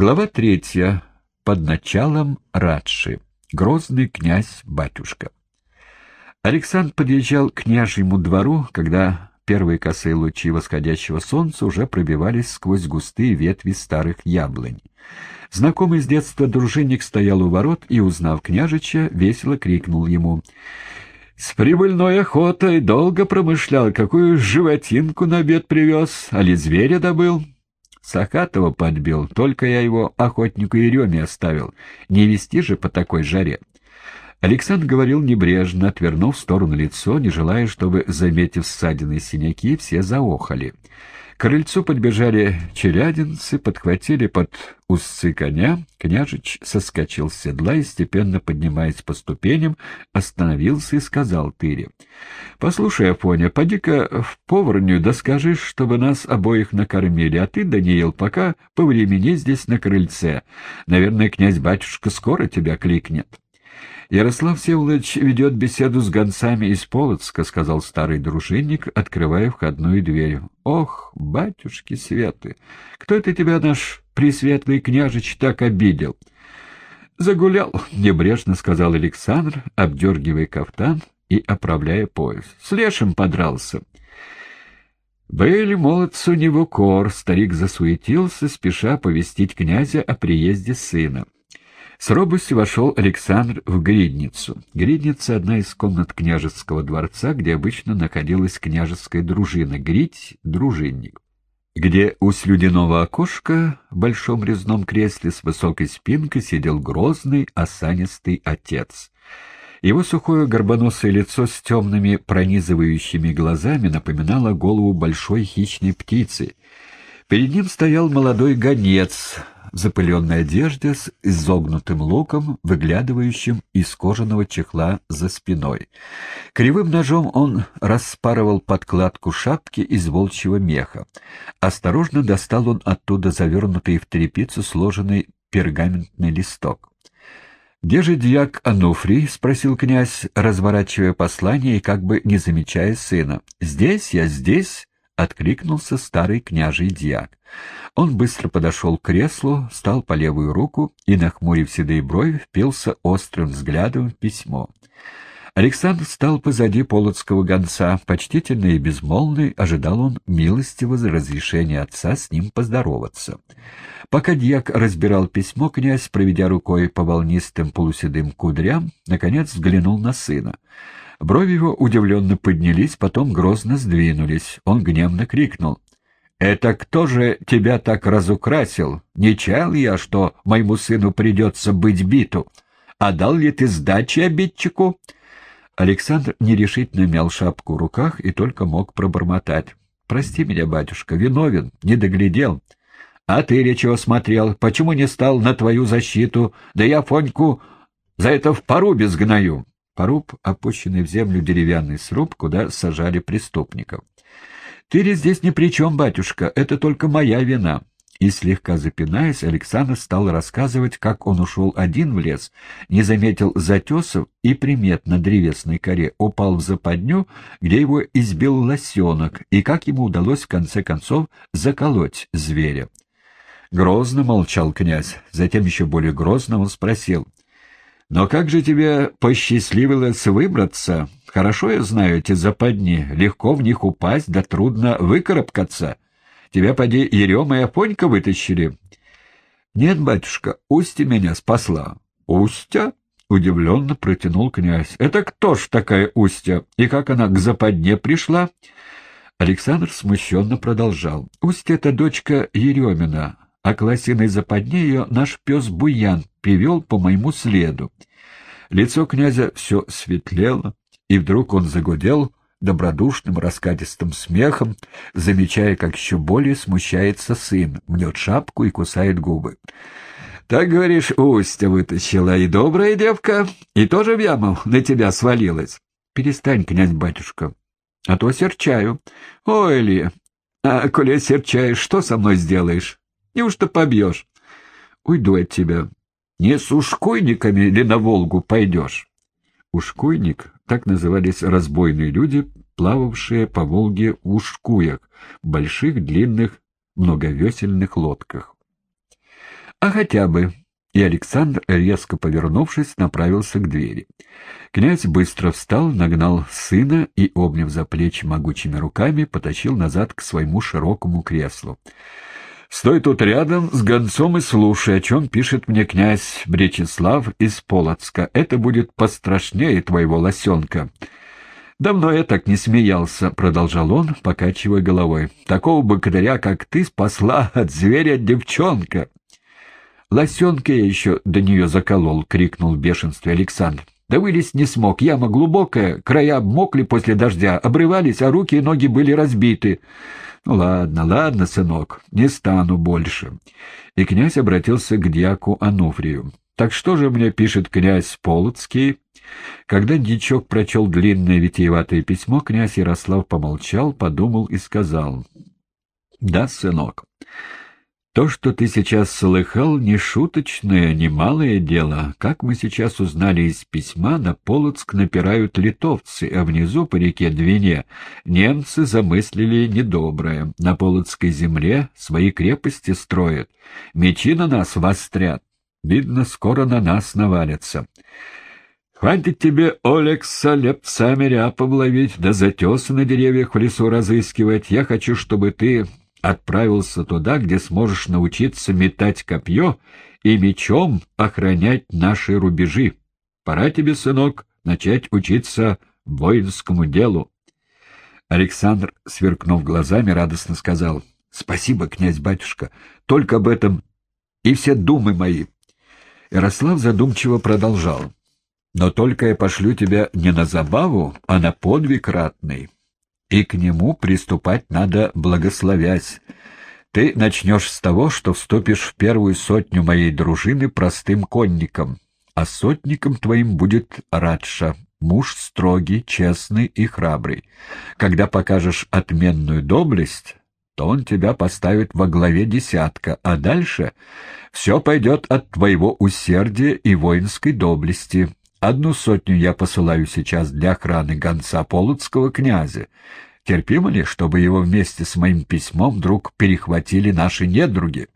Глава третья. Под началом Радши. Грозный князь-батюшка. Александр подъезжал к княжьему двору, когда первые косые лучи восходящего солнца уже пробивались сквозь густые ветви старых яблонь. Знакомый с детства дружинник стоял у ворот и, узнав княжича, весело крикнул ему «С прибыльной охотой долго промышлял, какую животинку на обед привез, а ли зверя добыл?» Сахатова подбил, только я его охотнику Ереме оставил. Не вести же по такой жаре. Александр говорил небрежно, отвернув в сторону лицо, не желая, чтобы, заметив ссадины и синяки, все заохали. Крыльцу подбежали челядинцы, подхватили под узцы коня. Княжич соскочил с седла и, степенно поднимаясь по ступеням, остановился и сказал Тыре. — Послушай, Афоня, поди-ка в поварню да скажи, чтобы нас обоих накормили, а ты, Даниил, пока повремени здесь на крыльце. Наверное, князь-батюшка скоро тебя кликнет. «Ярослав Всеволодович ведет беседу с гонцами из Полоцка», — сказал старый дружинник, открывая входную дверь. «Ох, батюшки светы! Кто это тебя, наш пресветлый княжич, так обидел?» «Загулял», — небрежно сказал Александр, обдергивая кафтан и оправляя пояс. «С лешим подрался». Были молодцу не в укор, старик засуетился, спеша повестить князя о приезде сына. С робостью вошел Александр в гридницу. Гридница — одна из комнат княжеского дворца, где обычно находилась княжеская дружина, гридь — дружинник, где у слюдяного окошка в большом резном кресле с высокой спинкой сидел грозный, осанистый отец. Его сухое горбоносое лицо с темными пронизывающими глазами напоминало голову большой хищной птицы. Перед ним стоял молодой гонец — в запыленной одежде с изогнутым луком, выглядывающим из кожаного чехла за спиной. Кривым ножом он распарывал подкладку шапки из волчьего меха. Осторожно достал он оттуда завернутый в тряпицу сложенный пергаментный листок. «Где же дьяк Ануфрий?» — спросил князь, разворачивая послание и как бы не замечая сына. «Здесь я, здесь», откликнулся старый княжий дьяк. Он быстро подошел к креслу, встал по левую руку и, нахмурив седые брови, впился острым взглядом в письмо. Александр стал позади полоцкого гонца, почтительно и безмолвный, ожидал он милостиво за отца с ним поздороваться. Пока дьяк разбирал письмо, князь, проведя рукой по волнистым полуседым кудрям, наконец взглянул на сына. Брови его удивленно поднялись, потом грозно сдвинулись. Он гневно крикнул. «Это кто же тебя так разукрасил? Не чаял я, что моему сыну придется быть биту? А дал ли ты сдачи обидчику?» Александр нерешительно мял шапку в руках и только мог пробормотать. «Прости меня, батюшка, виновен, не доглядел. А ты ли чего смотрел? Почему не стал на твою защиту? Да я Фоньку за это в порубе сгною». Поруб, опущенный в землю деревянный сруб, куда сажали преступников. «Ты ли здесь ни при чем, батюшка, это только моя вина». И, слегка запинаясь, Александр стал рассказывать, как он ушел один в лес, не заметил затесов и примет на древесной коре, упал в западню, где его избил лосенок, и как ему удалось в конце концов заколоть зверя. Грозно молчал князь, затем еще более грозно он спросил — но как же тебе посчастливилось выбраться? Хорошо я знаю эти западни, легко в них упасть, да трудно выкарабкаться. Тебя, поди, Ерема и Афонька вытащили. Нет, батюшка, Устья меня спасла. Устья? Удивленно протянул князь. Это кто ж такая Устья? И как она к западне пришла? Александр смущенно продолжал. Устья — это дочка Еремина, а к лосиной западне ее наш пес Буян привел по моему следу. Лицо князя все светлело, и вдруг он загудел добродушным раскатистым смехом, замечая, как еще более смущается сын, мнет шапку и кусает губы. «Так, говоришь, Устья вытащила, и добрая девка, и тоже в яму на тебя свалилась. Перестань, князь-батюшка, а то серчаю. Ой, Илья, а коли серчаешь, что со мной сделаешь? Неужто побьешь? Уйду от тебя. Не с ушкуйниками ли на Волгу пойдешь? Ушкуйник — так назывались разбойные люди, плававшие по Волге в ушкуях, больших длинных многовесельных лодках. А хотя бы. И Александр, резко повернувшись, направился к двери. Князь быстро встал, нагнал сына и, обняв за плечи могучими руками, потащил назад к своему широкому креслу. «Стой тут рядом с гонцом и слушай, о чем пишет мне князь Бречеслав из Полоцка. Это будет пострашнее твоего лосенка». «Давно я так не смеялся», — продолжал он, покачивая головой. «Такого богатыря, как ты, спасла от зверя девчонка». «Лосенка я еще до нее заколол», — крикнул в бешенстве Александр. «Да вылезть не смог. Яма глубокая, края обмокли после дождя, обрывались, а руки и ноги были разбиты». «Ну ладно, ладно, сынок, не стану больше». И князь обратился к дьяку Ануфрию. «Так что же мне пишет князь Полоцкий?» Когда дичок прочел длинное витиеватое письмо, князь Ярослав помолчал, подумал и сказал. «Да, сынок, то, что ты сейчас слыхал, не шуточное, не малое дело. Как мы сейчас узнали из письма, на Полоцк напирают литовцы, а внизу по реке Двине немцы замыслили недоброе. На Полоцкой земле свои крепости строят, мечи на нас вострят. Видно, скоро на нас навалятся. Хватит тебе, Олекса, лепцами ряпом ловить, да затесы на деревьях в лесу разыскивать. Я хочу, чтобы ты отправился туда, где сможешь научиться метать копье и мечом охранять наши рубежи. Пора тебе, сынок, начать учиться воинскому делу. Александр, сверкнув глазами, радостно сказал, — Спасибо, князь-батюшка, только об этом и все думы мои. Ярослав задумчиво продолжал. — Но только я пошлю тебя не на забаву, а на подвиг ратный и к нему приступать надо благословясь. Ты начнешь с того, что вступишь в первую сотню моей дружины простым конником, а сотником твоим будет Радша, муж строгий, честный и храбрый. Когда покажешь отменную доблесть, то он тебя поставит во главе десятка, а дальше все пойдет от твоего усердия и воинской доблести. Одну сотню я посылаю сейчас для охраны гонца полоцкого князя. Терпимо ли, чтобы его вместе с моим письмом вдруг перехватили наши недруги?